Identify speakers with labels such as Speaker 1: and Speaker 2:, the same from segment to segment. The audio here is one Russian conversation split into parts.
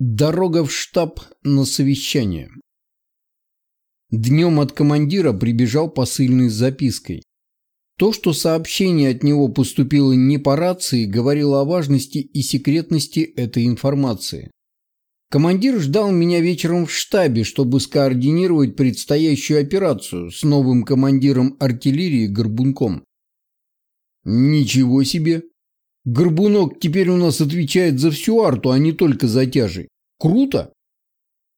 Speaker 1: Дорога в штаб на совещание. Днем от командира прибежал посыльный с запиской. То, что сообщение от него поступило не по рации, говорило о важности и секретности этой информации. Командир ждал меня вечером в штабе, чтобы скоординировать предстоящую операцию с новым командиром артиллерии Горбунком. Ничего себе! Горбунок теперь у нас отвечает за всю арту, а не только за тяжи. Круто!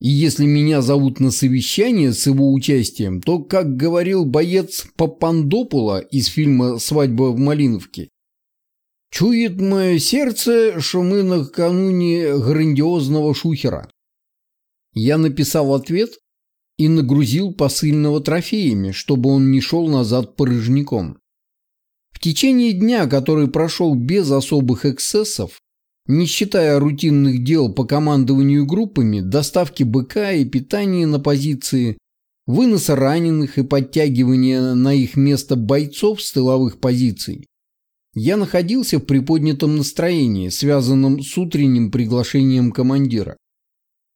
Speaker 1: И если меня зовут на совещание с его участием, то, как говорил боец Папандопула из фильма «Свадьба в Малиновке», чует мое сердце, что мы накануне грандиозного шухера. Я написал ответ и нагрузил посыльного трофеями, чтобы он не шел назад порыжником. В течение дня, который прошел без особых эксцессов, не считая рутинных дел по командованию группами, доставки БК и питания на позиции, выноса раненых и подтягивания на их место бойцов с тыловых позиций, я находился в приподнятом настроении, связанном с утренним приглашением командира.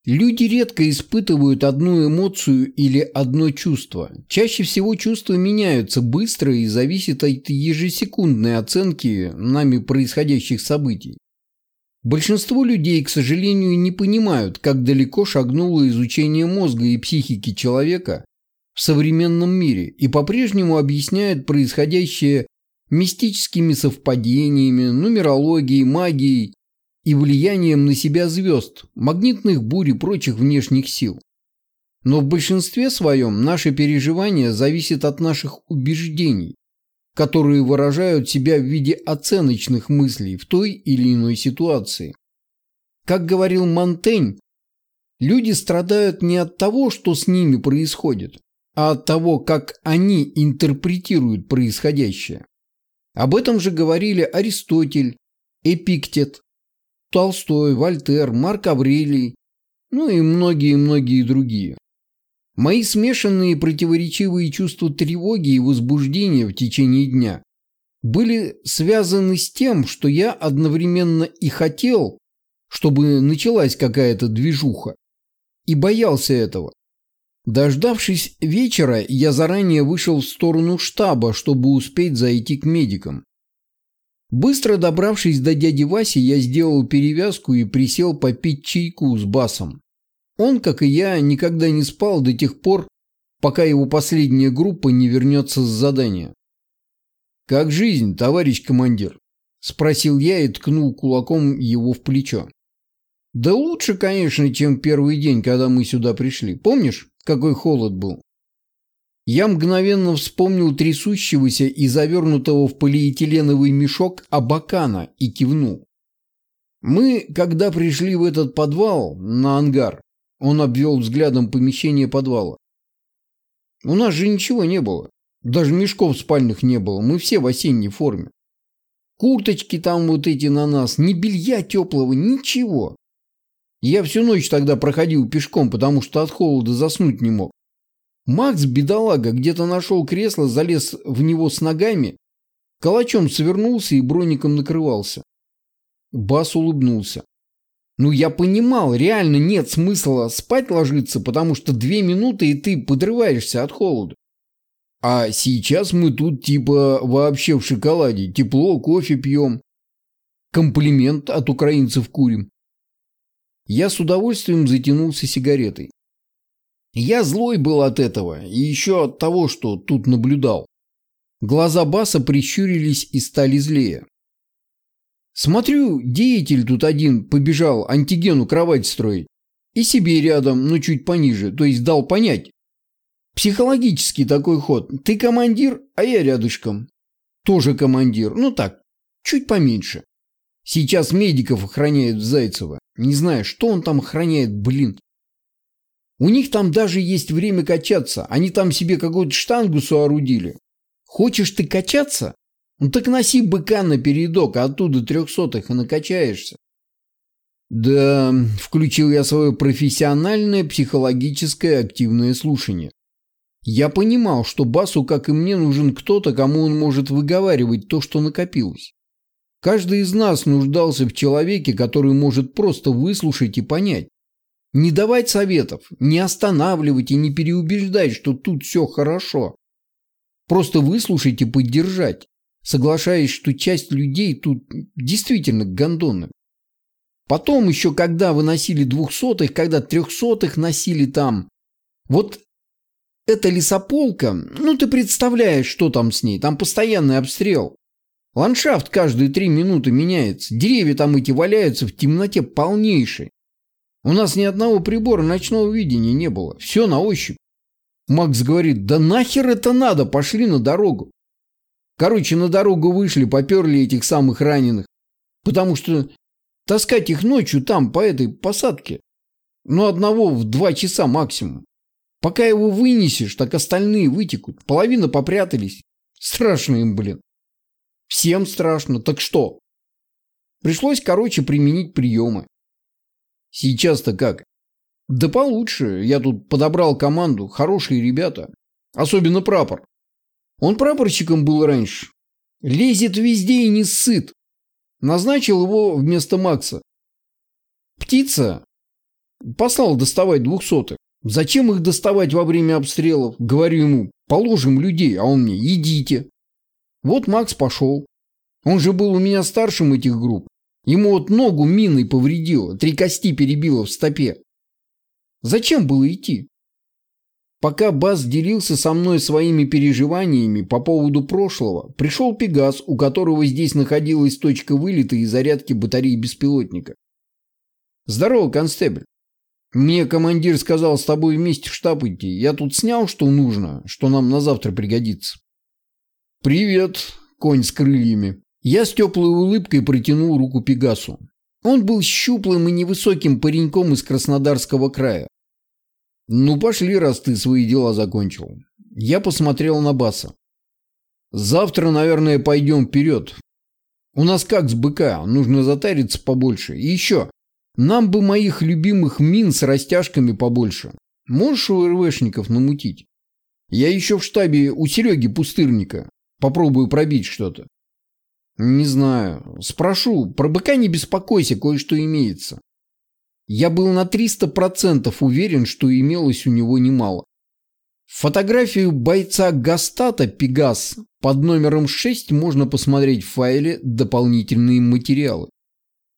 Speaker 1: Люди редко испытывают одну эмоцию или одно чувство. Чаще всего чувства меняются быстро и зависят от ежесекундной оценки нами происходящих событий. Большинство людей, к сожалению, не понимают, как далеко шагнуло изучение мозга и психики человека в современном мире и по-прежнему объясняют происходящее мистическими совпадениями, нумерологией, магией и влиянием на себя звезд, магнитных бурь и прочих внешних сил. Но в большинстве своем наши переживания зависят от наших убеждений, которые выражают себя в виде оценочных мыслей в той или иной ситуации. Как говорил Монтень, люди страдают не от того, что с ними происходит, а от того, как они интерпретируют происходящее. Об этом же говорили Аристотель, Эпиктет, Толстой, Вольтер, Марк Аврелий, ну и многие-многие другие. Мои смешанные противоречивые чувства тревоги и возбуждения в течение дня были связаны с тем, что я одновременно и хотел, чтобы началась какая-то движуха, и боялся этого. Дождавшись вечера, я заранее вышел в сторону штаба, чтобы успеть зайти к медикам. Быстро добравшись до дяди Васи, я сделал перевязку и присел попить чайку с басом. Он, как и я, никогда не спал до тех пор, пока его последняя группа не вернется с задания. «Как жизнь, товарищ командир?» – спросил я и ткнул кулаком его в плечо. «Да лучше, конечно, чем первый день, когда мы сюда пришли. Помнишь, какой холод был?» Я мгновенно вспомнил трясущегося и завернутого в полиэтиленовый мешок Абакана и кивнул. Мы, когда пришли в этот подвал, на ангар, он обвел взглядом помещение подвала. У нас же ничего не было. Даже мешков спальных не было. Мы все в осенней форме. Курточки там вот эти на нас, ни белья теплого, ничего. Я всю ночь тогда проходил пешком, потому что от холода заснуть не мог. Макс, бедолага, где-то нашел кресло, залез в него с ногами, калачом свернулся и броником накрывался. Бас улыбнулся. Ну, я понимал, реально нет смысла спать ложиться, потому что две минуты, и ты подрываешься от холода. А сейчас мы тут типа вообще в шоколаде, тепло, кофе пьем. Комплимент от украинцев курим. Я с удовольствием затянулся сигаретой. Я злой был от этого и еще от того, что тут наблюдал. Глаза Баса прищурились и стали злее. Смотрю, деятель тут один побежал антигену кровать строить. И себе рядом, но чуть пониже, то есть дал понять. Психологический такой ход. Ты командир, а я рядышком. Тоже командир, ну так, чуть поменьше. Сейчас медиков охраняют в Зайцево. Не знаю, что он там охраняет, блин. У них там даже есть время качаться. Они там себе какую-то штангу соорудили. Хочешь ты качаться? Ну так носи быка на передок, а оттуда трехсотых и накачаешься. Да, включил я свое профессиональное психологическое активное слушание. Я понимал, что Басу, как и мне, нужен кто-то, кому он может выговаривать то, что накопилось. Каждый из нас нуждался в человеке, который может просто выслушать и понять. Не давать советов, не останавливать и не переубеждать, что тут все хорошо. Просто выслушать и поддержать, соглашаясь, что часть людей тут действительно гондоны. Потом еще, когда выносили двухсотых, когда трехсотых носили там. Вот эта лесополка, ну ты представляешь, что там с ней, там постоянный обстрел. Ландшафт каждые три минуты меняется, деревья там эти валяются в темноте полнейшей. У нас ни одного прибора ночного видения не было, все на ощупь. Макс говорит, да нахер это надо, пошли на дорогу. Короче, на дорогу вышли, поперли этих самых раненых. Потому что таскать их ночью там, по этой посадке, ну одного в два часа максимум. Пока его вынесешь, так остальные вытекут. Половина попрятались. Страшно им, блин. Всем страшно. Так что? Пришлось, короче, применить приемы. Сейчас-то как? Да получше. Я тут подобрал команду. Хорошие ребята. Особенно прапор. Он прапорщиком был раньше. Лезет везде и не сыт. Назначил его вместо Макса. Птица послал доставать двухсотых. Зачем их доставать во время обстрелов? Говорю ему, положим людей, а он мне, идите. Вот Макс пошел. Он же был у меня старшим этих групп. Ему вот ногу миной повредило, три кости перебило в стопе. Зачем было идти? Пока Бас делился со мной своими переживаниями по поводу прошлого, пришел Пегас, у которого здесь находилась точка вылета и зарядки батареи беспилотника. «Здорово, констебль. Мне командир сказал с тобой вместе в штаб идти. Я тут снял, что нужно, что нам на завтра пригодится. Привет, конь с крыльями. Я с теплой улыбкой протянул руку Пегасу. Он был щуплым и невысоким пареньком из Краснодарского края. Ну пошли, раз ты свои дела закончил. Я посмотрел на Баса. Завтра, наверное, пойдем вперед. У нас как с быка, нужно затариться побольше. И еще, нам бы моих любимых мин с растяжками побольше. Можешь у РВшников намутить? Я еще в штабе у Сереги Пустырника. Попробую пробить что-то. Не знаю. Спрошу. Про быка не беспокойся, кое-что имеется. Я был на 300% уверен, что имелось у него немало. Фотографию бойца Гастата «Пегас» под номером 6 можно посмотреть в файле «Дополнительные материалы».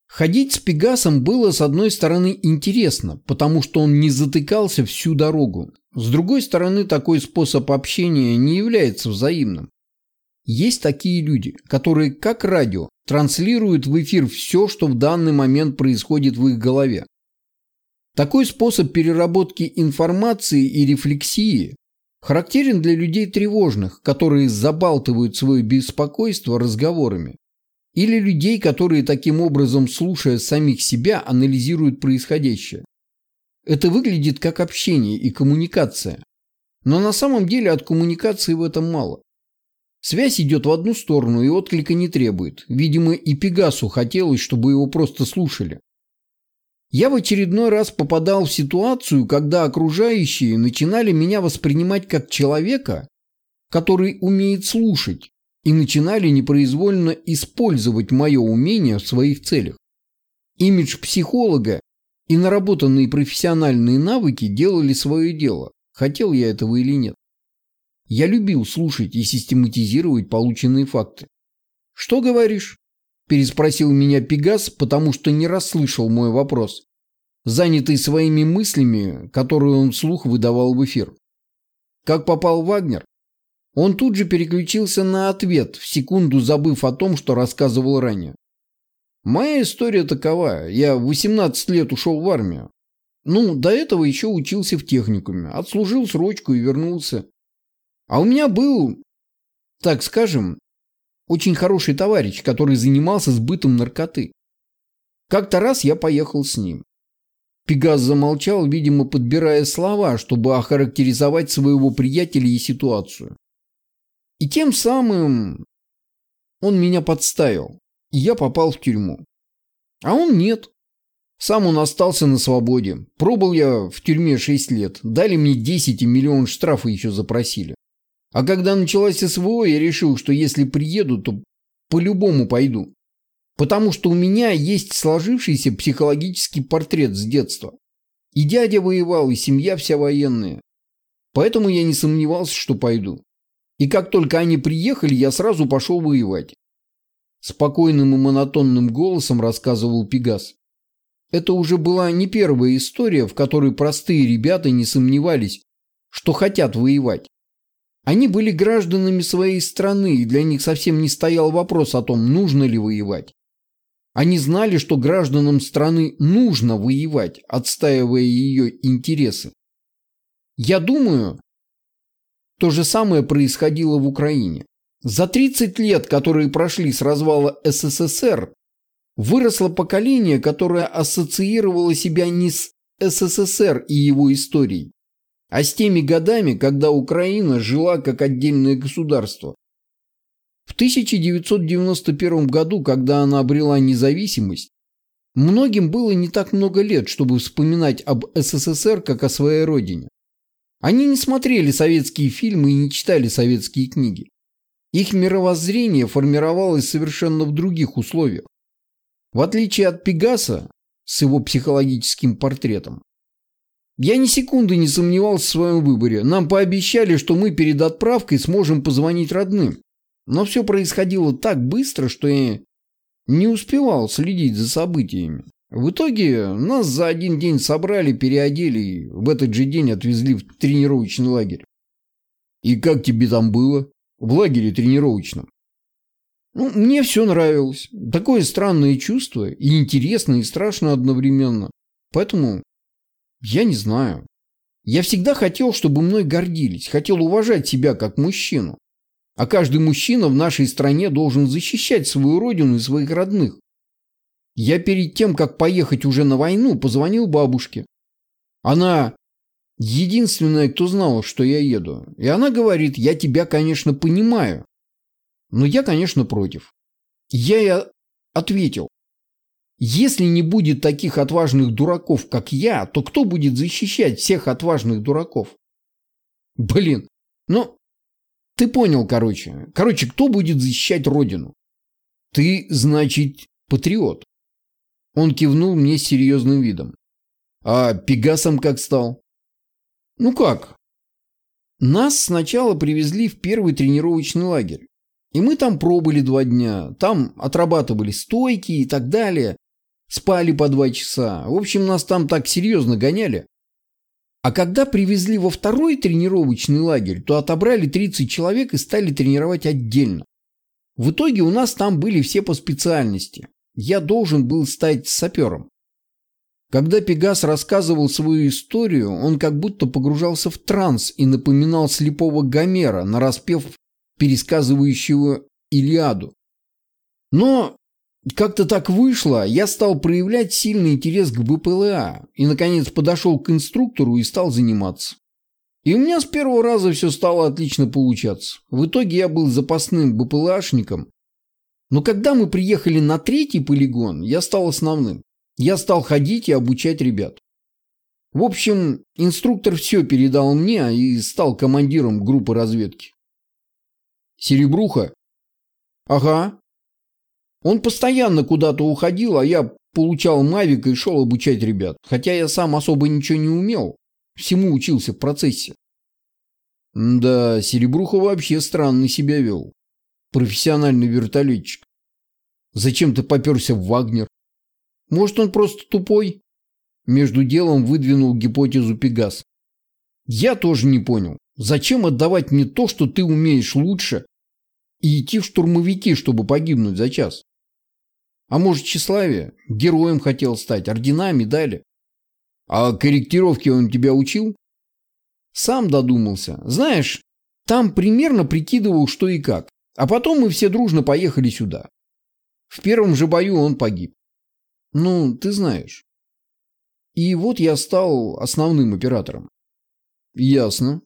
Speaker 1: Ходить с Пегасом было, с одной стороны, интересно, потому что он не затыкался всю дорогу. С другой стороны, такой способ общения не является взаимным. Есть такие люди, которые, как радио, транслируют в эфир все, что в данный момент происходит в их голове. Такой способ переработки информации и рефлексии характерен для людей тревожных, которые забалтывают свое беспокойство разговорами. Или людей, которые таким образом, слушая самих себя, анализируют происходящее. Это выглядит как общение и коммуникация. Но на самом деле от коммуникации в этом мало. Связь идет в одну сторону и отклика не требует. Видимо, и Пегасу хотелось, чтобы его просто слушали. Я в очередной раз попадал в ситуацию, когда окружающие начинали меня воспринимать как человека, который умеет слушать, и начинали непроизвольно использовать мое умение в своих целях. Имидж психолога и наработанные профессиональные навыки делали свое дело, хотел я этого или нет. Я любил слушать и систематизировать полученные факты. «Что говоришь?» – переспросил меня Пегас, потому что не расслышал мой вопрос, занятый своими мыслями, которые он вслух выдавал в эфир. Как попал Вагнер? Он тут же переключился на ответ, в секунду забыв о том, что рассказывал ранее. Моя история такова. Я в 18 лет ушел в армию. Ну, до этого еще учился в техникуме. Отслужил срочку и вернулся. А у меня был, так скажем, очень хороший товарищ, который занимался сбытом наркоты. Как-то раз я поехал с ним. Пегас замолчал, видимо, подбирая слова, чтобы охарактеризовать своего приятеля и ситуацию. И тем самым он меня подставил, и я попал в тюрьму. А он нет. Сам он остался на свободе. Пробыл я в тюрьме 6 лет. Дали мне 10 и миллион штрафа еще запросили. А когда началась СВО, я решил, что если приеду, то по-любому пойду. Потому что у меня есть сложившийся психологический портрет с детства. И дядя воевал, и семья вся военная. Поэтому я не сомневался, что пойду. И как только они приехали, я сразу пошел воевать. Спокойным и монотонным голосом рассказывал Пегас. Это уже была не первая история, в которой простые ребята не сомневались, что хотят воевать. Они были гражданами своей страны, и для них совсем не стоял вопрос о том, нужно ли воевать. Они знали, что гражданам страны нужно воевать, отстаивая ее интересы. Я думаю, то же самое происходило в Украине. За 30 лет, которые прошли с развала СССР, выросло поколение, которое ассоциировало себя не с СССР и его историей, а с теми годами, когда Украина жила как отдельное государство. В 1991 году, когда она обрела независимость, многим было не так много лет, чтобы вспоминать об СССР как о своей родине. Они не смотрели советские фильмы и не читали советские книги. Их мировоззрение формировалось совершенно в других условиях. В отличие от Пегаса с его психологическим портретом, я ни секунды не сомневался в своем выборе. Нам пообещали, что мы перед отправкой сможем позвонить родным. Но все происходило так быстро, что я не успевал следить за событиями. В итоге нас за один день собрали, переодели и в этот же день отвезли в тренировочный лагерь. И как тебе там было? В лагере тренировочном? Ну, мне все нравилось. Такое странное чувство, и интересно, и страшно одновременно. Поэтому я не знаю. Я всегда хотел, чтобы мной гордились, хотел уважать себя как мужчину. А каждый мужчина в нашей стране должен защищать свою родину и своих родных. Я перед тем, как поехать уже на войну, позвонил бабушке. Она единственная, кто знала, что я еду. И она говорит, я тебя, конечно, понимаю. Но я, конечно, против. Я ей ответил, если не будет таких отважных дураков, как я, то кто будет защищать всех отважных дураков? Блин, ну, ты понял, короче. Короче, кто будет защищать родину? Ты, значит, патриот. Он кивнул мне с серьезным видом. А Пегасом как стал? Ну как? Нас сначала привезли в первый тренировочный лагерь. И мы там пробыли два дня. Там отрабатывали стойки и так далее. Спали по два часа. В общем, нас там так серьезно гоняли. А когда привезли во второй тренировочный лагерь, то отобрали 30 человек и стали тренировать отдельно. В итоге у нас там были все по специальности. Я должен был стать сапером. Когда Пегас рассказывал свою историю, он как будто погружался в транс и напоминал слепого Гомера, нараспев пересказывающего Илиаду. Но как-то так вышло, я стал проявлять сильный интерес к БПЛА и, наконец, подошел к инструктору и стал заниматься. И у меня с первого раза все стало отлично получаться. В итоге я был запасным БПЛАшником. Но когда мы приехали на третий полигон, я стал основным. Я стал ходить и обучать ребят. В общем, инструктор все передал мне и стал командиром группы разведки. Серебруха? Ага, он постоянно куда-то уходил, а я получал мавик и шел обучать ребят. Хотя я сам особо ничего не умел. Всему учился в процессе. Да, Серебруха вообще странно себя вел. Профессиональный вертолетчик. Зачем ты поперся в Вагнер? Может, он просто тупой? Между делом выдвинул гипотезу Пегас. Я тоже не понял. Зачем отдавать мне то, что ты умеешь лучше, и идти в штурмовики, чтобы погибнуть за час? А может, тщеславие? Героем хотел стать, ордена, медали. А корректировки он тебя учил? Сам додумался. Знаешь, там примерно прикидывал, что и как. А потом мы все дружно поехали сюда. В первом же бою он погиб. Ну, ты знаешь. И вот я стал основным оператором. Ясно.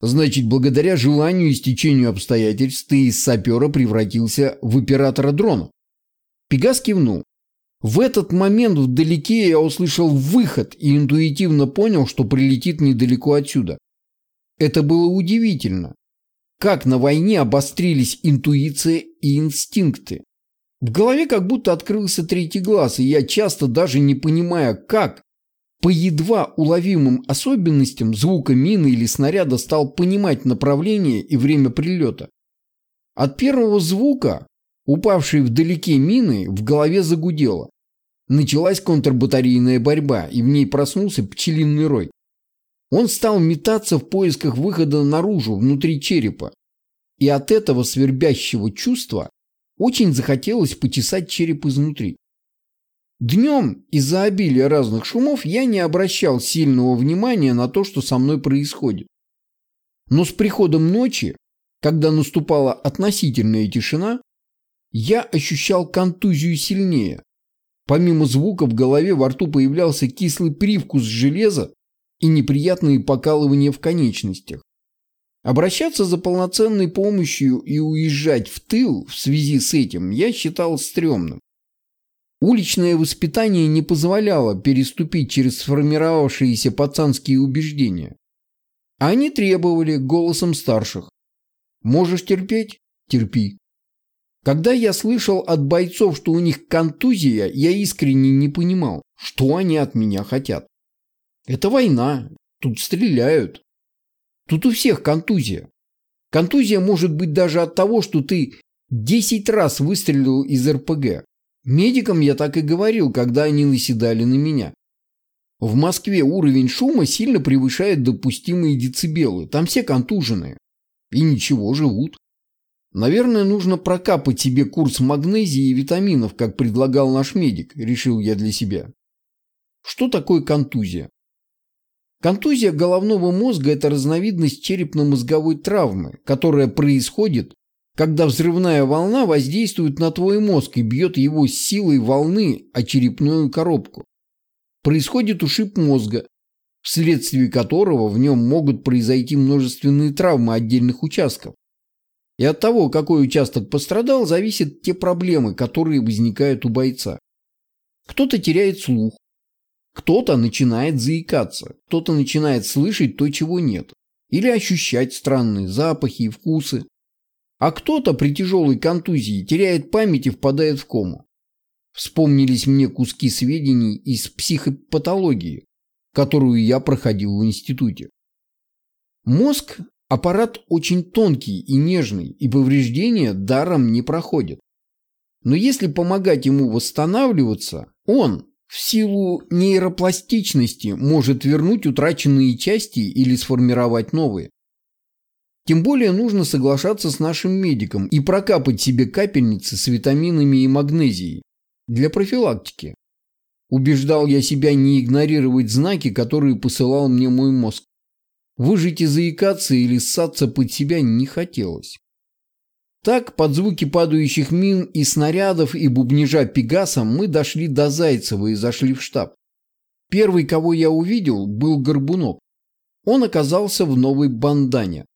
Speaker 1: Значит, благодаря желанию и стечению обстоятельств ты из сапера превратился в оператора дрона. Пегас кивнул. В этот момент вдалеке я услышал выход и интуитивно понял, что прилетит недалеко отсюда. Это было удивительно. Как на войне обострились интуиция и инстинкты. В голове как будто открылся третий глаз, и я часто даже не понимая, как, по едва уловимым особенностям звука мины или снаряда стал понимать направление и время прилета. От первого звука, упавшей вдалеке мины, в голове загудело. Началась контрбатарейная борьба, и в ней проснулся пчелиный рой. Он стал метаться в поисках выхода наружу, внутри черепа. И от этого свербящего чувства очень захотелось почесать череп изнутри. Днем из-за обилия разных шумов я не обращал сильного внимания на то, что со мной происходит. Но с приходом ночи, когда наступала относительная тишина, я ощущал контузию сильнее. Помимо звука в голове во рту появлялся кислый привкус железа и неприятные покалывания в конечностях. Обращаться за полноценной помощью и уезжать в тыл в связи с этим я считал стрёмным. Уличное воспитание не позволяло переступить через сформировавшиеся пацанские убеждения. Они требовали голосом старших. «Можешь терпеть? Терпи». Когда я слышал от бойцов, что у них контузия, я искренне не понимал, что они от меня хотят. Это война, тут стреляют. Тут у всех контузия. Контузия может быть даже от того, что ты 10 раз выстрелил из РПГ. Медикам я так и говорил, когда они наседали на меня. В Москве уровень шума сильно превышает допустимые децибелы. Там все контуженные. И ничего, живут. Наверное, нужно прокапать себе курс магнезии и витаминов, как предлагал наш медик, решил я для себя. Что такое контузия? Контузия головного мозга – это разновидность черепно-мозговой травмы, которая происходит, когда взрывная волна воздействует на твой мозг и бьет его с силой волны о черепную коробку. Происходит ушиб мозга, вследствие которого в нем могут произойти множественные травмы отдельных участков. И от того, какой участок пострадал, зависят те проблемы, которые возникают у бойца. Кто-то теряет слух, кто-то начинает заикаться, кто-то начинает слышать то, чего нет, или ощущать странные запахи и вкусы. А кто-то при тяжелой контузии теряет память и впадает в кому. Вспомнились мне куски сведений из психопатологии, которую я проходил в институте. Мозг Аппарат очень тонкий и нежный, и повреждения даром не проходят. Но если помогать ему восстанавливаться, он, в силу нейропластичности, может вернуть утраченные части или сформировать новые. Тем более нужно соглашаться с нашим медиком и прокапать себе капельницы с витаминами и магнезией для профилактики. Убеждал я себя не игнорировать знаки, которые посылал мне мой мозг. Выжить и заикаться или ссаться под себя не хотелось. Так, под звуки падающих мин и снарядов и бубнижа Пегаса мы дошли до Зайцева и зашли в штаб. Первый, кого я увидел, был Горбунок. Он оказался в новой бандане.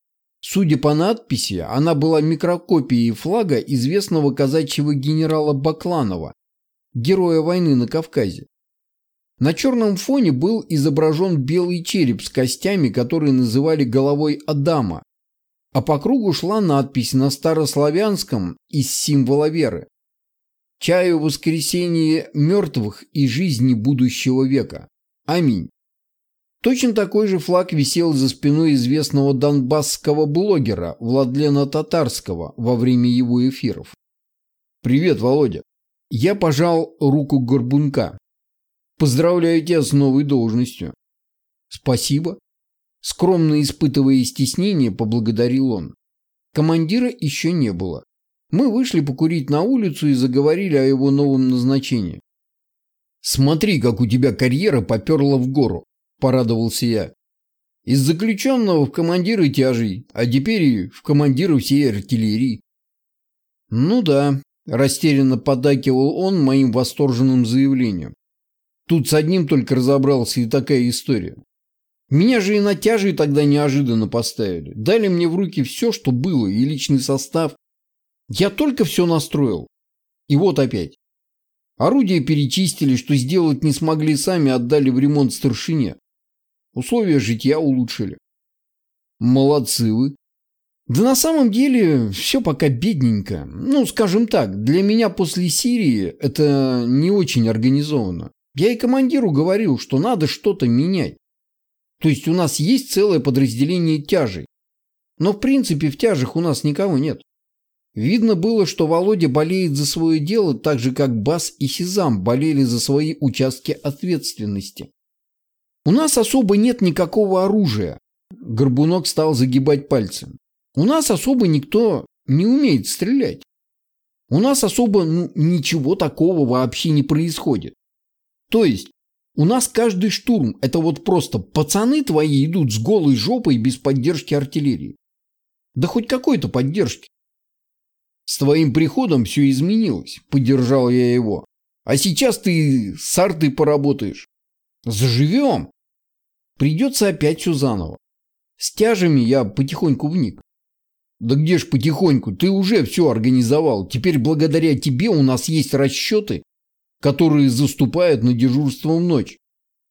Speaker 1: Судя по надписи, она была микрокопией флага известного казачьего генерала Бакланова, героя войны на Кавказе. На черном фоне был изображен белый череп с костями, которые называли головой Адама, а по кругу шла надпись на старославянском из символа веры. «Чаю воскресение мертвых и жизни будущего века. Аминь». Точно такой же флаг висел за спиной известного донбасского блогера Владлена Татарского во время его эфиров. «Привет, Володя». Я пожал руку Горбунка. Поздравляю тебя с новой должностью. Спасибо. Скромно испытывая стеснение, поблагодарил он. Командира еще не было. Мы вышли покурить на улицу и заговорили о его новом назначении. «Смотри, как у тебя карьера поперла в гору», – порадовался я. «Из заключенного в командиры тяжей, а теперь и в командиры всей артиллерии». «Ну да», – растерянно подакивал он моим восторженным заявлением. Тут с одним только разобрался и такая история. Меня же и на тяжи тогда неожиданно поставили. Дали мне в руки все, что было, и личный состав. Я только все настроил. И вот опять. Орудия перечистили, что сделать не смогли сами, отдали в ремонт старшине. Условия житья улучшили. Молодцы вы. Да на самом деле все пока бедненько. Ну, скажем так, для меня после Сирии это не очень организовано. Я и командиру говорил, что надо что-то менять. То есть у нас есть целое подразделение тяжей. Но в принципе в тяжах у нас никого нет. Видно было, что Володя болеет за свое дело так же, как Бас и Сизам болели за свои участки ответственности. У нас особо нет никакого оружия. Горбунок стал загибать пальцы. У нас особо никто не умеет стрелять. У нас особо ну, ничего такого вообще не происходит. То есть, у нас каждый штурм – это вот просто пацаны твои идут с голой жопой без поддержки артиллерии. Да хоть какой-то поддержки. С твоим приходом все изменилось, поддержал я его. А сейчас ты с артой поработаешь. Заживем. Придется опять все заново. С тяжами я потихоньку вник. Да где ж потихоньку, ты уже все организовал. Теперь благодаря тебе у нас есть расчеты, которые заступают на дежурство в ночь.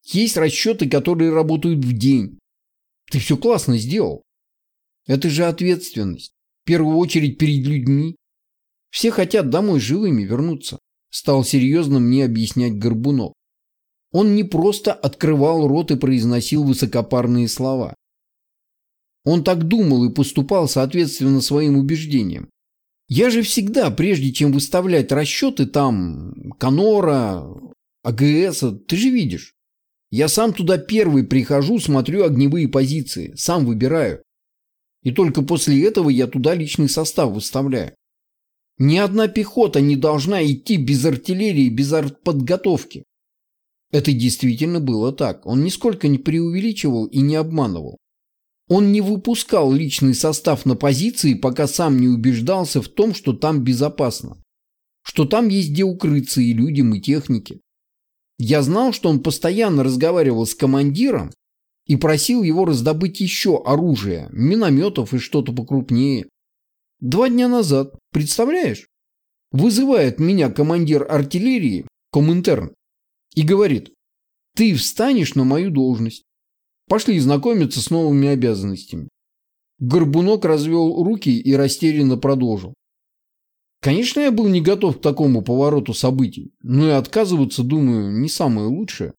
Speaker 1: Есть расчеты, которые работают в день. Ты все классно сделал. Это же ответственность. В первую очередь перед людьми. Все хотят домой живыми вернуться. Стал серьезно мне объяснять Горбунов. Он не просто открывал рот и произносил высокопарные слова. Он так думал и поступал соответственно своим убеждениям. Я же всегда, прежде чем выставлять расчеты там, Конора, АГС, ты же видишь. Я сам туда первый прихожу, смотрю огневые позиции, сам выбираю. И только после этого я туда личный состав выставляю. Ни одна пехота не должна идти без артиллерии, без артподготовки. Это действительно было так. Он нисколько не преувеличивал и не обманывал. Он не выпускал личный состав на позиции, пока сам не убеждался в том, что там безопасно. Что там есть где укрыться и людям, и технике. Я знал, что он постоянно разговаривал с командиром и просил его раздобыть еще оружие, минометов и что-то покрупнее. Два дня назад, представляешь? Вызывает меня командир артиллерии, Коминтерн, и говорит, ты встанешь на мою должность. Пошли знакомиться с новыми обязанностями. Горбунок развел руки и растерянно продолжил. Конечно, я был не готов к такому повороту событий, но и отказываться, думаю, не самое лучшее.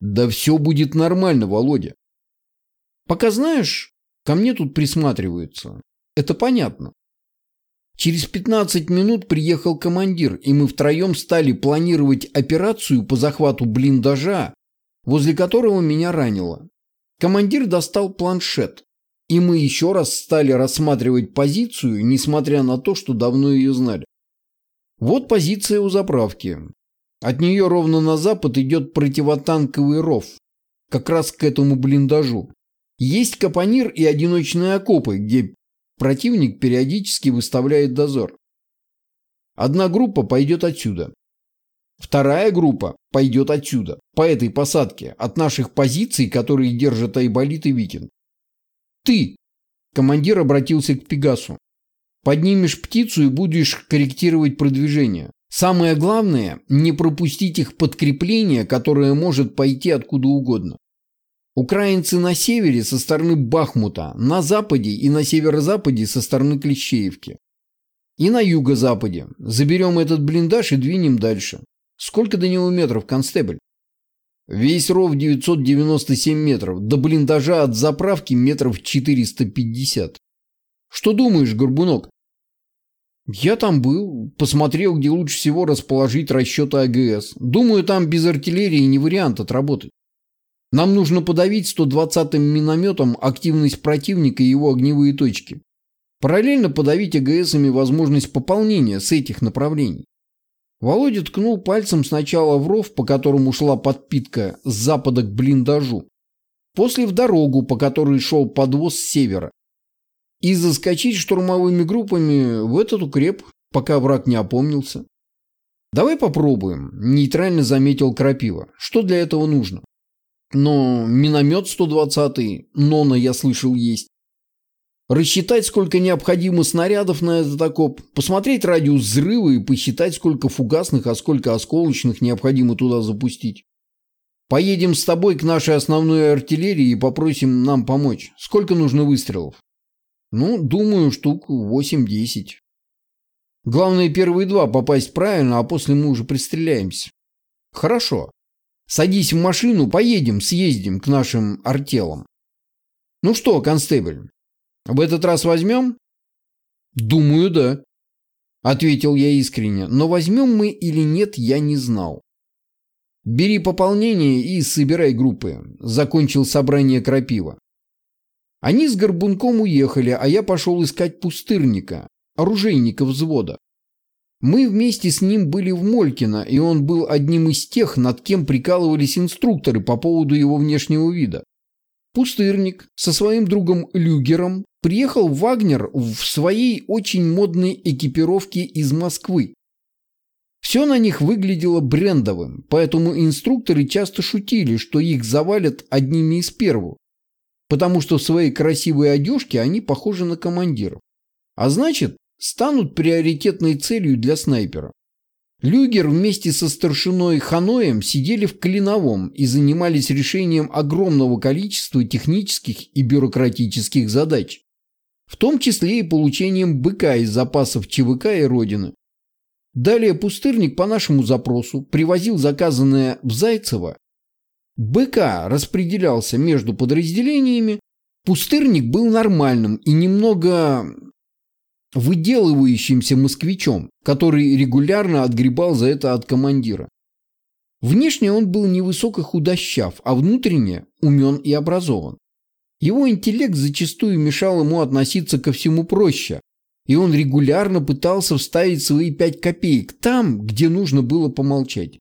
Speaker 1: Да все будет нормально, Володя. Пока знаешь, ко мне тут присматриваются. Это понятно. Через 15 минут приехал командир, и мы втроем стали планировать операцию по захвату блиндажа, возле которого меня ранило. Командир достал планшет, и мы еще раз стали рассматривать позицию, несмотря на то, что давно ее знали. Вот позиция у заправки. От нее ровно на запад идет противотанковый ров, как раз к этому блиндажу. Есть капонир и одиночные окопы, где Противник периодически выставляет дозор. Одна группа пойдет отсюда. Вторая группа пойдет отсюда, по этой посадке, от наших позиций, которые держат Айболит и Викинг. Ты, командир обратился к Пегасу, поднимешь птицу и будешь корректировать продвижение. Самое главное, не пропустить их подкрепление, которое может пойти откуда угодно. Украинцы на севере со стороны Бахмута, на западе и на северо-западе со стороны Клещеевки. И на юго-западе. Заберем этот блиндаж и двинем дальше. Сколько до него метров, констебль? Весь ров 997 метров, до блиндажа от заправки метров 450. Что думаешь, Горбунок? Я там был, посмотрел, где лучше всего расположить расчеты АГС. Думаю, там без артиллерии не вариант отработать. Нам нужно подавить 120-м минометом активность противника и его огневые точки. Параллельно подавить АГСами возможность пополнения с этих направлений. Володя ткнул пальцем сначала в ров, по которому шла подпитка с запада к блиндажу, после в дорогу, по которой шел подвоз с севера, и заскочить штурмовыми группами в этот укреп, пока враг не опомнился. «Давай попробуем», – нейтрально заметил Крапива. «Что для этого нужно?» Но миномет 120-й, Нона, я слышал, есть. Рассчитать, сколько необходимо снарядов на этот окоп, посмотреть радиус взрыва и посчитать, сколько фугасных, а сколько осколочных необходимо туда запустить. Поедем с тобой к нашей основной артиллерии и попросим нам помочь. Сколько нужно выстрелов? Ну, думаю, штук 8-10. Главное, первые два попасть правильно, а после мы уже пристреляемся. Хорошо. Садись в машину, поедем, съездим к нашим артелам. Ну что, констебль, в этот раз возьмем? Думаю, да. Ответил я искренне, но возьмем мы или нет, я не знал. Бери пополнение и собирай группы. Закончил собрание крапива. Они с Горбунком уехали, а я пошел искать пустырника, оружейника взвода. Мы вместе с ним были в Молькино, и он был одним из тех, над кем прикалывались инструкторы по поводу его внешнего вида. Пустырник со своим другом Люгером приехал в Вагнер в своей очень модной экипировке из Москвы. Все на них выглядело брендовым, поэтому инструкторы часто шутили, что их завалят одними из первых, потому что в своей красивой одежке они похожи на командиров. А значит, станут приоритетной целью для снайпера. Люгер вместе со старшиной Ханоем сидели в Клиновом и занимались решением огромного количества технических и бюрократических задач, в том числе и получением быка из запасов ЧВК и Родины. Далее пустырник по нашему запросу привозил заказанное в Зайцево. БК распределялся между подразделениями. Пустырник был нормальным и немного выделывающимся москвичом, который регулярно отгребал за это от командира. Внешне он был невысоко худощав, а внутренне умен и образован. Его интеллект зачастую мешал ему относиться ко всему проще, и он регулярно пытался вставить свои пять копеек там, где нужно было помолчать.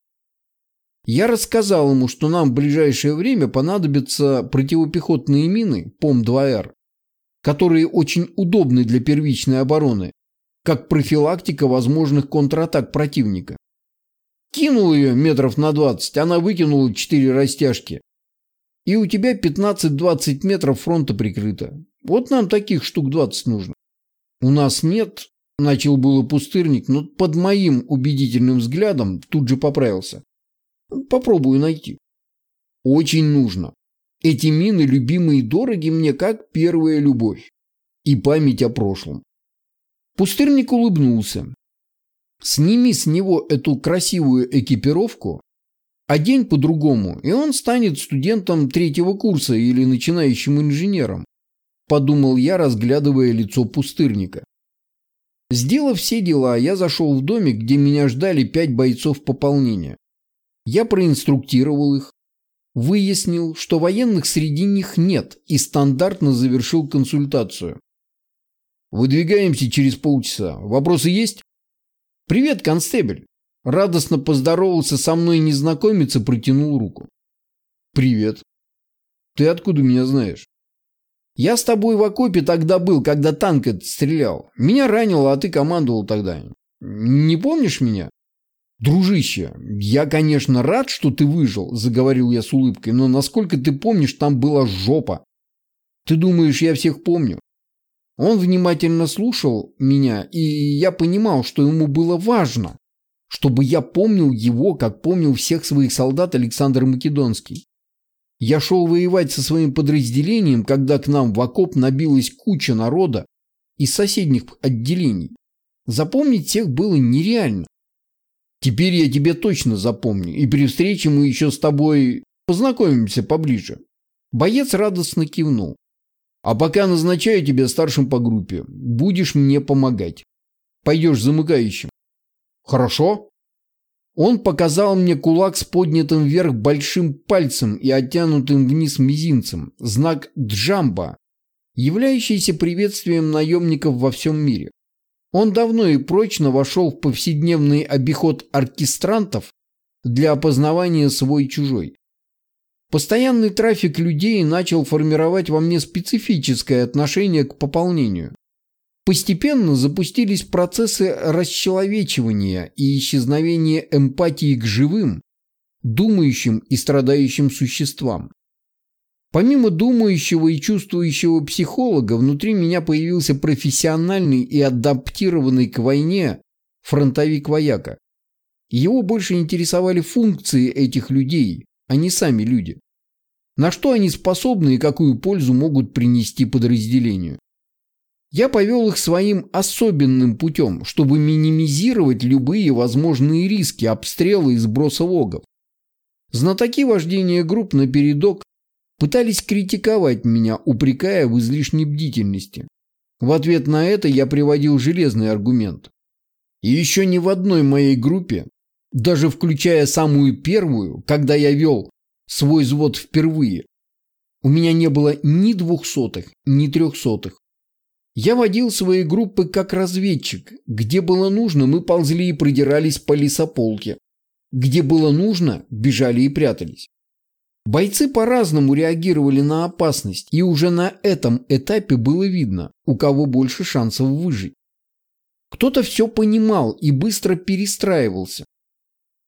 Speaker 1: Я рассказал ему, что нам в ближайшее время понадобятся противопехотные мины ПОМ-2Р, которые очень удобны для первичной обороны, как профилактика возможных контратак противника. Кинул ее метров на 20, она выкинула 4 растяжки. И у тебя 15-20 метров фронта прикрыто. Вот нам таких штук 20 нужно. У нас нет, начал было пустырник, но под моим убедительным взглядом тут же поправился. Попробую найти. Очень нужно. Эти мины любимые и дороги мне как первая любовь и память о прошлом. Пустырник улыбнулся. Сними с него эту красивую экипировку, одень по-другому, и он станет студентом третьего курса или начинающим инженером, подумал я, разглядывая лицо пустырника. Сделав все дела, я зашел в домик, где меня ждали пять бойцов пополнения. Я проинструктировал их, Выяснил, что военных среди них нет и стандартно завершил консультацию. Выдвигаемся через полчаса. Вопросы есть? Привет, констебль. Радостно поздоровался со мной незнакомец и протянул руку. Привет. Ты откуда меня знаешь? Я с тобой в окопе тогда был, когда танк этот стрелял. Меня ранило, а ты командовал тогда. Не помнишь меня? «Дружище, я, конечно, рад, что ты выжил», – заговорил я с улыбкой, «но насколько ты помнишь, там была жопа. Ты думаешь, я всех помню?» Он внимательно слушал меня, и я понимал, что ему было важно, чтобы я помнил его, как помнил всех своих солдат Александр Македонский. Я шел воевать со своим подразделением, когда к нам в окоп набилась куча народа из соседних отделений. Запомнить всех было нереально. Теперь я тебе точно запомню, и при встрече мы еще с тобой познакомимся поближе. Боец радостно кивнул. А пока назначаю тебя старшим по группе. Будешь мне помогать. Пойдешь замыкающим. Хорошо? Он показал мне кулак с поднятым вверх большим пальцем и оттянутым вниз мизинцем, знак джамба, являющийся приветствием наемников во всем мире. Он давно и прочно вошел в повседневный обиход оркестрантов для опознавания свой-чужой. Постоянный трафик людей начал формировать во мне специфическое отношение к пополнению. Постепенно запустились процессы расчеловечивания и исчезновения эмпатии к живым, думающим и страдающим существам. Помимо думающего и чувствующего психолога, внутри меня появился профессиональный и адаптированный к войне фронтовик-вояка. Его больше интересовали функции этих людей, а не сами люди. На что они способны и какую пользу могут принести подразделению. Я повел их своим особенным путем, чтобы минимизировать любые возможные риски обстрела и сброса логов. Знатоки вождения групп напередок пытались критиковать меня, упрекая в излишней бдительности. В ответ на это я приводил железный аргумент. И еще ни в одной моей группе, даже включая самую первую, когда я вел свой взвод впервые, у меня не было ни двухсотых, ни трехсотых. Я водил свои группы как разведчик. Где было нужно, мы ползли и продирались по лесополке. Где было нужно, бежали и прятались. Бойцы по-разному реагировали на опасность, и уже на этом этапе было видно, у кого больше шансов выжить. Кто-то все понимал и быстро перестраивался.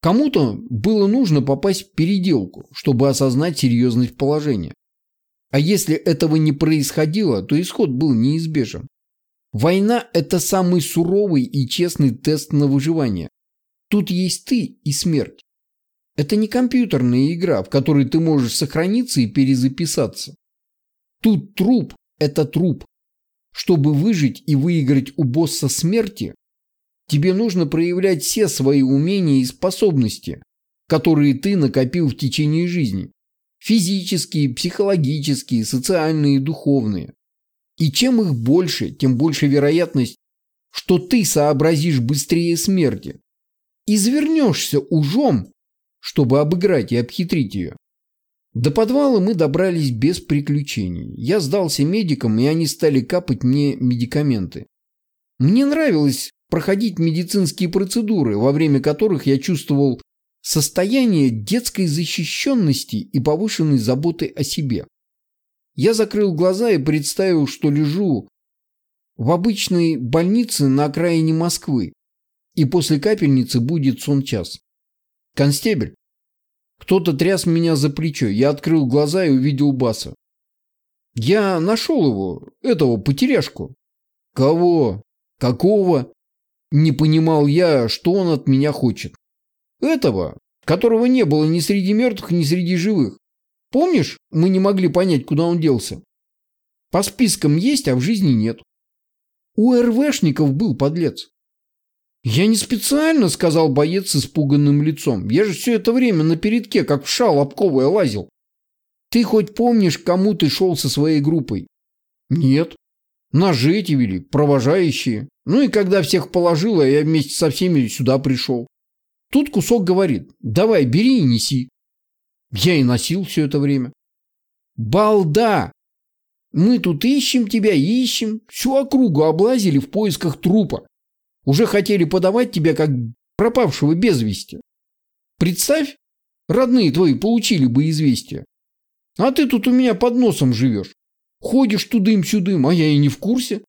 Speaker 1: Кому-то было нужно попасть в переделку, чтобы осознать серьезность положения. А если этого не происходило, то исход был неизбежен. Война – это самый суровый и честный тест на выживание. Тут есть ты и смерть. Это не компьютерная игра, в которой ты можешь сохраниться и перезаписаться. Тут труп – это труп. Чтобы выжить и выиграть у босса смерти, тебе нужно проявлять все свои умения и способности, которые ты накопил в течение жизни. Физические, психологические, социальные, духовные. И чем их больше, тем больше вероятность, что ты сообразишь быстрее смерти. Извернешься ужом, чтобы обыграть и обхитрить ее. До подвала мы добрались без приключений. Я сдался медикам, и они стали капать мне медикаменты. Мне нравилось проходить медицинские процедуры, во время которых я чувствовал Состояние детской защищенности и повышенной заботы о себе. Я закрыл глаза и представил, что лежу в обычной больнице на окраине Москвы, и после капельницы будет сон час. Констебель. Кто-то тряс меня за плечо. Я открыл глаза и увидел Баса. Я нашел его, этого потеряшку. Кого? Какого? Не понимал я, что он от меня хочет. Этого, которого не было ни среди мертвых, ни среди живых. Помнишь, мы не могли понять, куда он делся? По спискам есть, а в жизни нет. У РВшников был подлец. «Я не специально», — сказал боец с испуганным лицом. «Я же все это время на передке, как в шал обковая, лазил. Ты хоть помнишь, кому ты шел со своей группой?» «Нет. Ножи эти вели, провожающие. Ну и когда всех положила, я вместе со всеми сюда пришел. Тут кусок говорит, давай, бери и неси. Я и носил все это время. Балда! Мы тут ищем тебя, ищем. Всю округу облазили в поисках трупа. Уже хотели подавать тебя как пропавшего без вести. Представь, родные твои получили бы известие. А ты тут у меня под носом живешь. Ходишь тудым-сюдым, а я и не в курсе.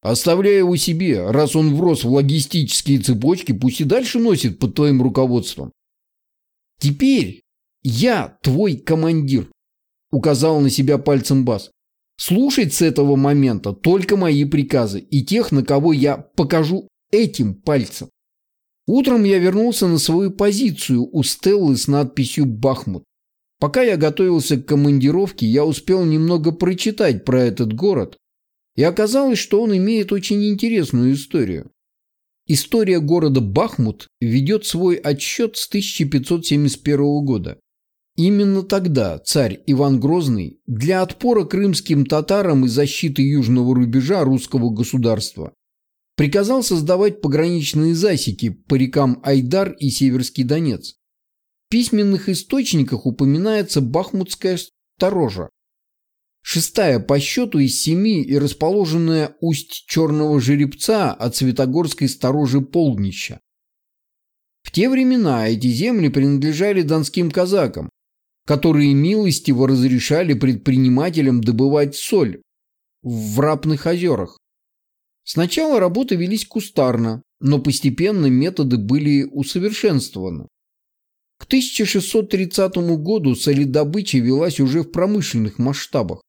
Speaker 1: Оставляй его себе, раз он врос в логистические цепочки, пусть и дальше носит под твоим руководством. Теперь я твой командир, указал на себя пальцем Бас. Слушать с этого момента только мои приказы и тех, на кого я покажу этим пальцем. Утром я вернулся на свою позицию у Стеллы с надписью «Бахмут». Пока я готовился к командировке, я успел немного прочитать про этот город и оказалось, что он имеет очень интересную историю. История города Бахмут ведет свой отсчет с 1571 года. Именно тогда царь Иван Грозный для отпора крымским татарам и защиты южного рубежа русского государства приказал создавать пограничные засеки по рекам Айдар и Северский Донец. В письменных источниках упоминается Бахмутская сторожа, шестая по счету из семи и расположенная усть Черного Жеребца от Святогорской сторожи Полднища. В те времена эти земли принадлежали донским казакам, которые милостиво разрешали предпринимателям добывать соль в Врапных озерах. Сначала работы велись кустарно, но постепенно методы были усовершенствованы. К 1630 году солидобыча велась уже в промышленных масштабах.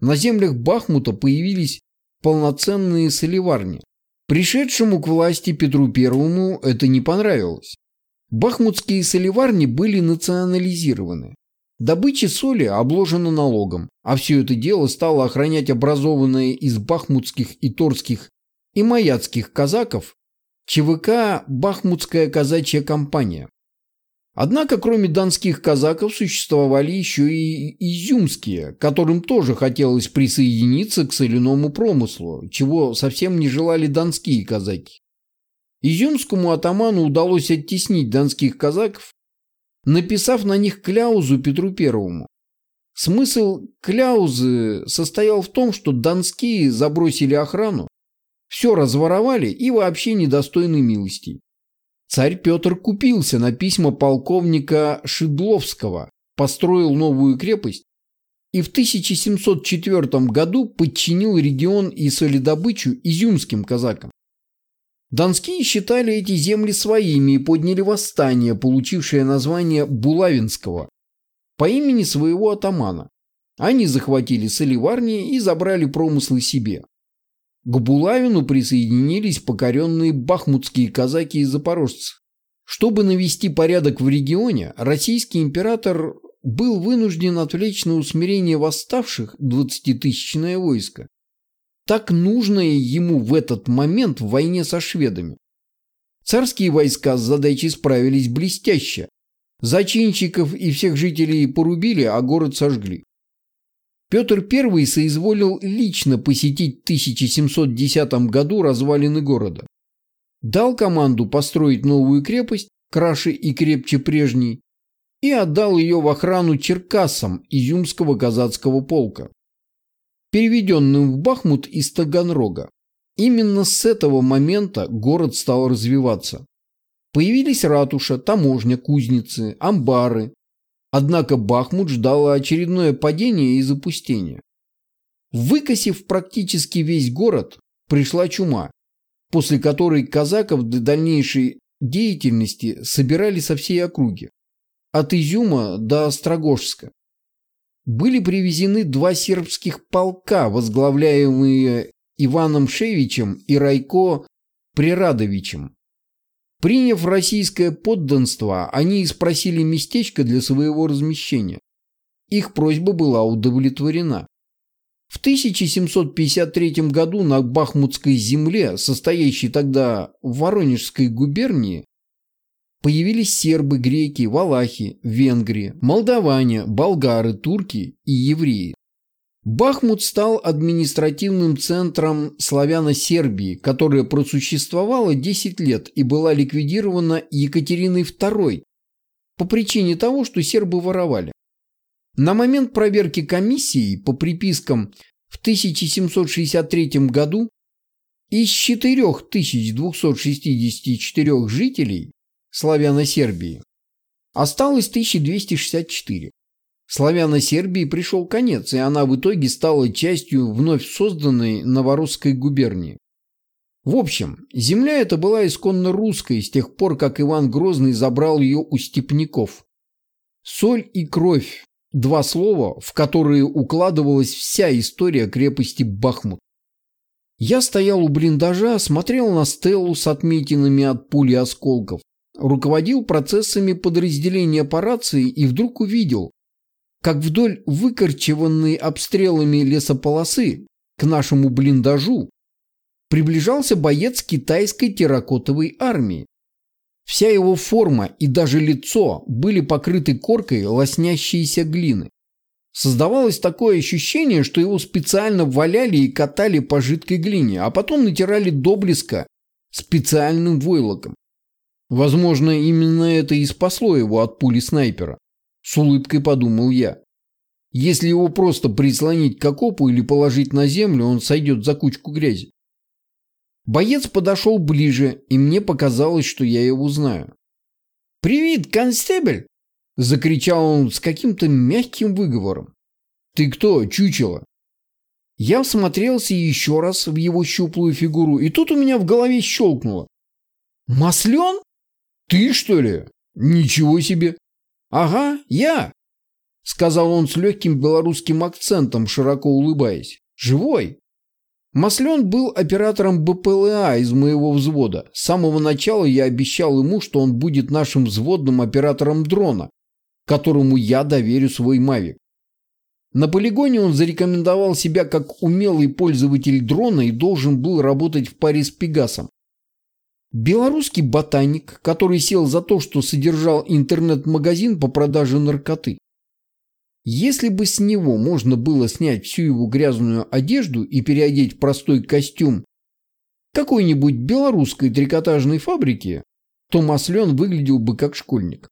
Speaker 1: На землях Бахмута появились полноценные соливарни. Пришедшему к власти Петру Первому это не понравилось. Бахмутские соливарни были национализированы. Добыча соли обложена налогом, а все это дело стало охранять образованные из бахмутских и торских и маяцких казаков ЧВК «Бахмутская казачья компания». Однако, кроме донских казаков, существовали еще и изюмские, которым тоже хотелось присоединиться к соляному промыслу, чего совсем не желали донские казаки. Изюмскому атаману удалось оттеснить донских казаков, написав на них кляузу Петру Первому. Смысл кляузы состоял в том, что донские забросили охрану, все разворовали и вообще недостойны милостей. Царь Петр купился на письма полковника Шидловского, построил новую крепость и в 1704 году подчинил регион и солидобычу изюмским казакам. Донские считали эти земли своими и подняли восстание, получившее название Булавинского, по имени своего атамана. Они захватили соливарни и забрали промыслы себе. К Булавину присоединились покоренные бахмутские казаки и запорожцы. Чтобы навести порядок в регионе, российский император был вынужден отвлечь на усмирение восставших 20-тысячное войско, так нужное ему в этот момент в войне со шведами. Царские войска с задачей справились блестяще. Зачинщиков и всех жителей порубили, а город сожгли. Петр I соизволил лично посетить в 1710 году развалины города. Дал команду построить новую крепость, краше и крепче прежней, и отдал ее в охрану черкасам Изюмского казацкого полка, переведенным в Бахмут из Таганрога. Именно с этого момента город стал развиваться. Появились ратуша, таможня, кузницы, амбары, Однако Бахмут ждало очередное падение и запустение. Выкосив практически весь город, пришла чума, после которой казаков для дальнейшей деятельности собирали со всей округи, от Изюма до Острогожска. Были привезены два сербских полка, возглавляемые Иваном Шевичем и Райко Прирадовичем, Приняв российское подданство, они спросили местечко для своего размещения. Их просьба была удовлетворена. В 1753 году на Бахмутской земле, состоящей тогда в Воронежской губернии, появились сербы, греки, валахи, венгры, молдаване, болгары, турки и евреи. Бахмут стал административным центром славяно-Сербии, которая просуществовала 10 лет и была ликвидирована Екатериной II по причине того, что сербы воровали. На момент проверки комиссии по припискам в 1763 году из 4264 жителей славяно-Сербии осталось 1264. Славяно-Сербии пришел конец, и она в итоге стала частью вновь созданной Новорусской губернии. В общем, земля эта была исконно русской с тех пор, как Иван Грозный забрал ее у степняков. Соль и кровь – два слова, в которые укладывалась вся история крепости Бахмут. Я стоял у блиндажа, смотрел на стелу с отметинами от пули осколков, руководил процессами подразделения по рации и вдруг увидел, как вдоль выкорчеванной обстрелами лесополосы к нашему блиндажу приближался боец китайской терракотовой армии. Вся его форма и даже лицо были покрыты коркой лоснящейся глины. Создавалось такое ощущение, что его специально валяли и катали по жидкой глине, а потом натирали до блеска специальным войлоком. Возможно, именно это и спасло его от пули снайпера. С улыбкой подумал я. Если его просто прислонить к окопу или положить на землю, он сойдет за кучку грязи. Боец подошел ближе, и мне показалось, что я его знаю. «Привет, констебль!» – закричал он с каким-то мягким выговором. «Ты кто, чучело?» Я всмотрелся еще раз в его щуплую фигуру, и тут у меня в голове щелкнуло. «Маслен? Ты, что ли? Ничего себе!» «Ага, я!» — сказал он с легким белорусским акцентом, широко улыбаясь. «Живой!» Маслен был оператором БПЛА из моего взвода. С самого начала я обещал ему, что он будет нашим взводным оператором дрона, которому я доверю свой Мавик. На полигоне он зарекомендовал себя как умелый пользователь дрона и должен был работать в паре с Пегасом. Белорусский ботаник, который сел за то, что содержал интернет-магазин по продаже наркоты. Если бы с него можно было снять всю его грязную одежду и переодеть в простой костюм какой-нибудь белорусской трикотажной фабрики, то Маслен выглядел бы как школьник.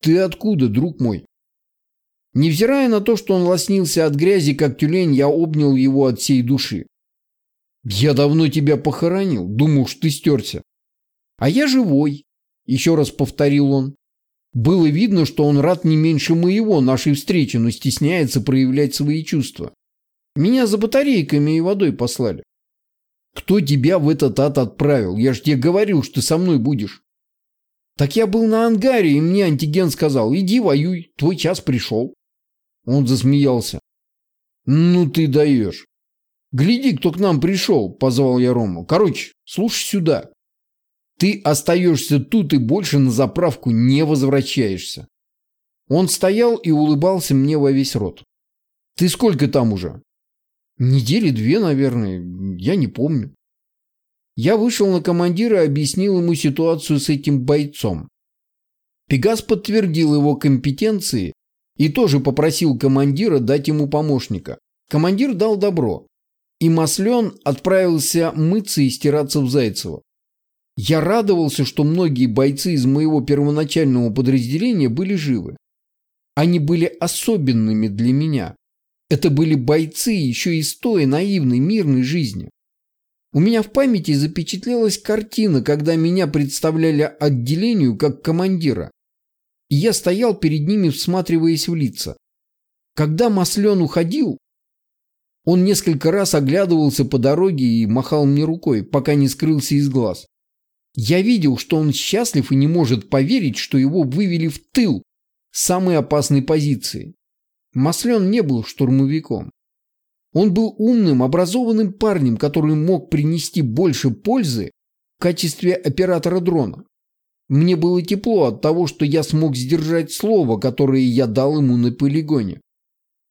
Speaker 1: «Ты откуда, друг мой?» Невзирая на то, что он лоснился от грязи, как тюлень, я обнял его от всей души. «Я давно тебя похоронил, думал, что ты стерся». «А я живой», — еще раз повторил он. Было видно, что он рад не меньше моего нашей встречи, но стесняется проявлять свои чувства. Меня за батарейками и водой послали. Кто тебя в этот ад отправил? Я ж тебе говорил, что ты со мной будешь. Так я был на ангаре, и мне антиген сказал, иди воюй, твой час пришел. Он засмеялся. «Ну ты даешь!» «Гляди, кто к нам пришел!» – позвал я Рому. «Короче, слушай сюда. Ты остаешься тут и больше на заправку не возвращаешься». Он стоял и улыбался мне во весь рот. «Ты сколько там уже?» «Недели две, наверное. Я не помню». Я вышел на командира и объяснил ему ситуацию с этим бойцом. Пегас подтвердил его компетенции и тоже попросил командира дать ему помощника. Командир дал добро, и Маслен отправился мыться и стираться в Зайцево. Я радовался, что многие бойцы из моего первоначального подразделения были живы. Они были особенными для меня. Это были бойцы еще из той наивной мирной жизни. У меня в памяти запечатлелась картина, когда меня представляли отделению как командира и я стоял перед ними, всматриваясь в лица. Когда Маслен уходил, он несколько раз оглядывался по дороге и махал мне рукой, пока не скрылся из глаз. Я видел, что он счастлив и не может поверить, что его вывели в тыл самой опасной позиции. Маслен не был штурмовиком. Он был умным, образованным парнем, который мог принести больше пользы в качестве оператора дрона. Мне было тепло от того, что я смог сдержать слово, которое я дал ему на полигоне.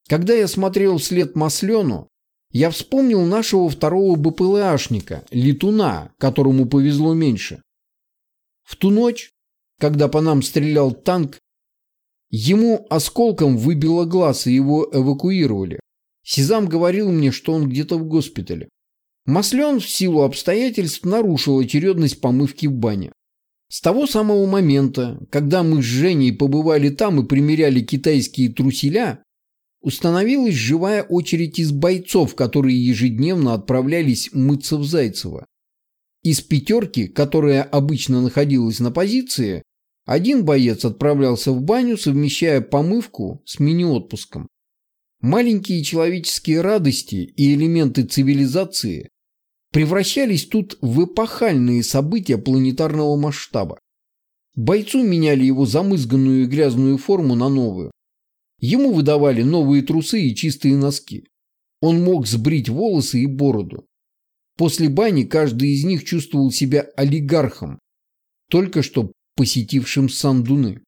Speaker 1: Когда я смотрел вслед Маслену, я вспомнил нашего второго БПЛАшника, Летуна, которому повезло меньше. В ту ночь, когда по нам стрелял танк, ему осколком выбило глаз и его эвакуировали. Сизам говорил мне, что он где-то в госпитале. Маслен в силу обстоятельств нарушил очередность помывки в бане. С того самого момента, когда мы с Женей побывали там и примеряли китайские труселя, установилась живая очередь из бойцов, которые ежедневно отправлялись мыться в Зайцево. Из пятерки, которая обычно находилась на позиции, один боец отправлялся в баню, совмещая помывку с мини-отпуском. Маленькие человеческие радости и элементы цивилизации превращались тут в эпохальные события планетарного масштаба. Бойцу меняли его замызганную и грязную форму на новую. Ему выдавали новые трусы и чистые носки. Он мог сбрить волосы и бороду. После бани каждый из них чувствовал себя олигархом, только что посетившим Сандуны.